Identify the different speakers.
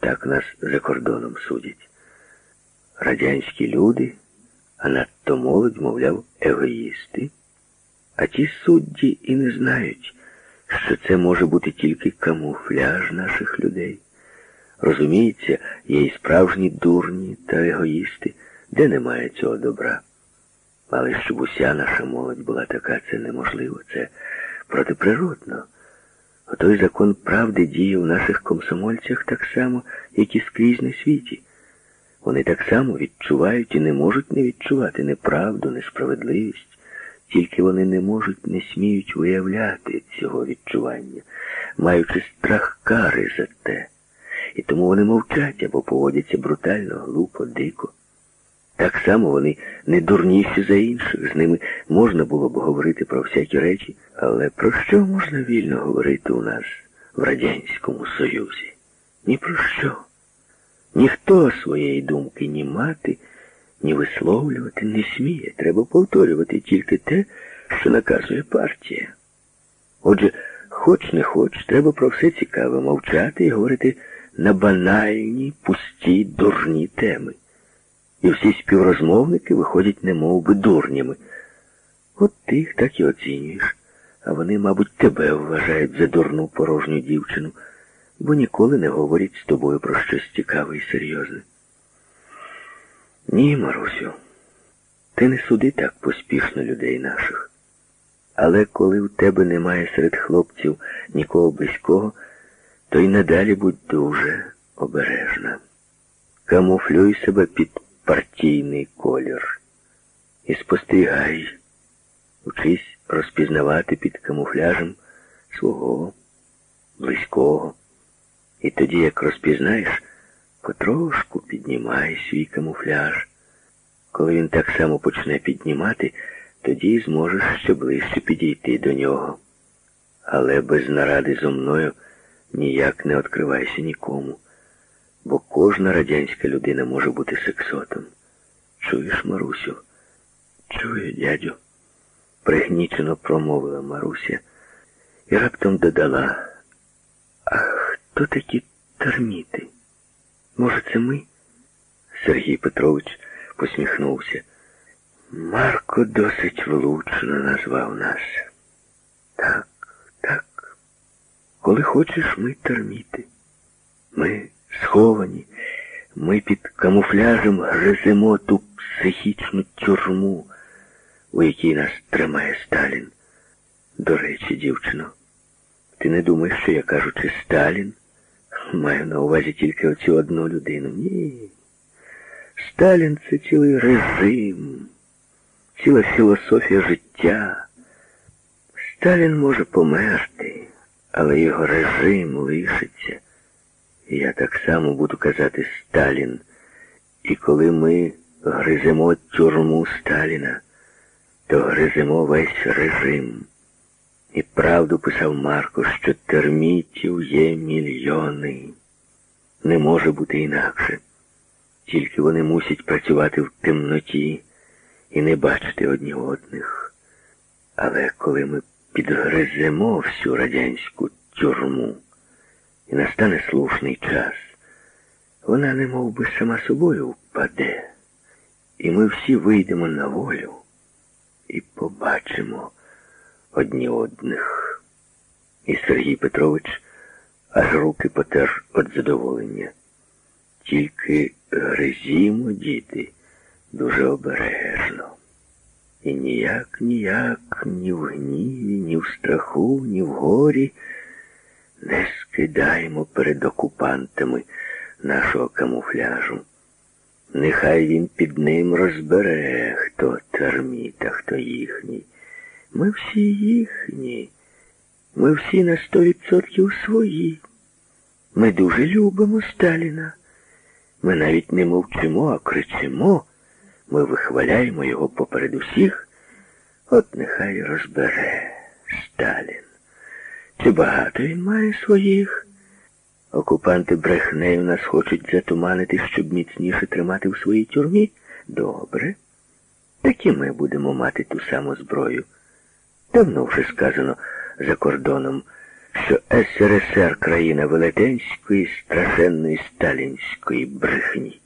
Speaker 1: так нас за кордоном судять. Радянські люди, а надто молодь, мовляв, егоїсти. А ті судді і не знають, що це може бути тільки камуфляж наших людей. Розуміється, є і справжні дурні та егоїсти, де немає цього добра. Але щоб уся наша молодь була така, це неможливо, це протиприродно. Отой закон правди діє в наших комсомольцях так само, як і скрізь на світі. Вони так само відчувають і не можуть не відчувати неправду, несправедливість, тільки вони не можуть, не сміють виявляти цього відчування, маючи страх кари за те. І тому вони мовчать або поводяться брутально, глупо, дико. Так само вони не дурніші за інших, з ними можна було б говорити про всякі речі, але про що можна вільно говорити у нас в Радянському Союзі? Ні про що. Ніхто своєї думки ні мати, ні висловлювати не сміє. Треба повторювати тільки те, що наказує партія. Отже, хоч не хоч, треба про все цікаве мовчати і говорити на банальні, пусті, дурні теми. І всі співрозмовники виходять немов би дурнями. От ти їх так і оцінюєш, а вони, мабуть, тебе вважають за дурну порожню дівчину, бо ніколи не говорять з тобою про щось цікаве і серйозне. Ні, Марусю, ти не суди так поспішно людей наших. Але коли в тебе немає серед хлопців нікого близького, то й надалі будь дуже обережна. Камуфлюй себе під партійний колір і спостерігай, учись розпізнавати під камуфляжем свого, близького. І тоді, як розпізнаєш, потрошку піднімай свій камуфляж. Коли він так само почне піднімати, тоді зможеш ще ближче підійти до нього. Але без наради зо мною ніяк не відкривайся нікому, бо кожна радянська людина може бути сексотом. Чуєш, Марусю? Чую, дядю, пригнічено промовила Маруся і раптом додала. А хто такі терміти? Може, це ми? Сергій Петрович посміхнувся. Марко досить влучно назвав нас. Так, так. Коли хочеш, ми терміти. Ми сховані, ми під камуфляжем гриземо ту психічну тюрму, у якій нас тримає Сталін. До речі, дівчино, ти не думаєш, що я кажучи Сталін? Маю на увазі тільки оцю одну людину. Ні. Сталін це цілий режим, ціла філософія життя. Сталін може померти, але його режим лишиться. Я так само буду казати Сталін. І коли ми гриземо тюрму Сталіна, то гриземо весь режим. І правду писав Марко, що термітів є мільйони. Не може бути інакше. Тільки вони мусять працювати в темноті і не бачити одні одних. Але коли ми підгриземо всю радянську тюрму, і настане слушний час, вона не мов би сама собою впаде, і ми всі вийдемо на волю і побачимо одні одних. І Сергій Петрович аж руки потер від задоволення. Тільки гризімо, діти, дуже обережно. І ніяк, ніяк, ні в гніві, ні в страху, ні в горі не скидаємо перед окупантами нашого камуфляжу. Нехай він під ним розбере, хто терміт, а хто їхній. Ми всі їхні, ми всі на сто відсотків свої. Ми дуже любимо Сталіна. Ми навіть не мовчимо, а кричимо. Ми вихваляємо його поперед усіх. От нехай розбере Сталін. Чи багато він має своїх? Окупанти брехнею нас хочуть затуманити, щоб міцніше тримати в своїй тюрмі? Добре. Так і ми будемо мати ту саму зброю. Давно вже сказано за кордоном, що СРСР країна велетенської страшенної сталінської брехні.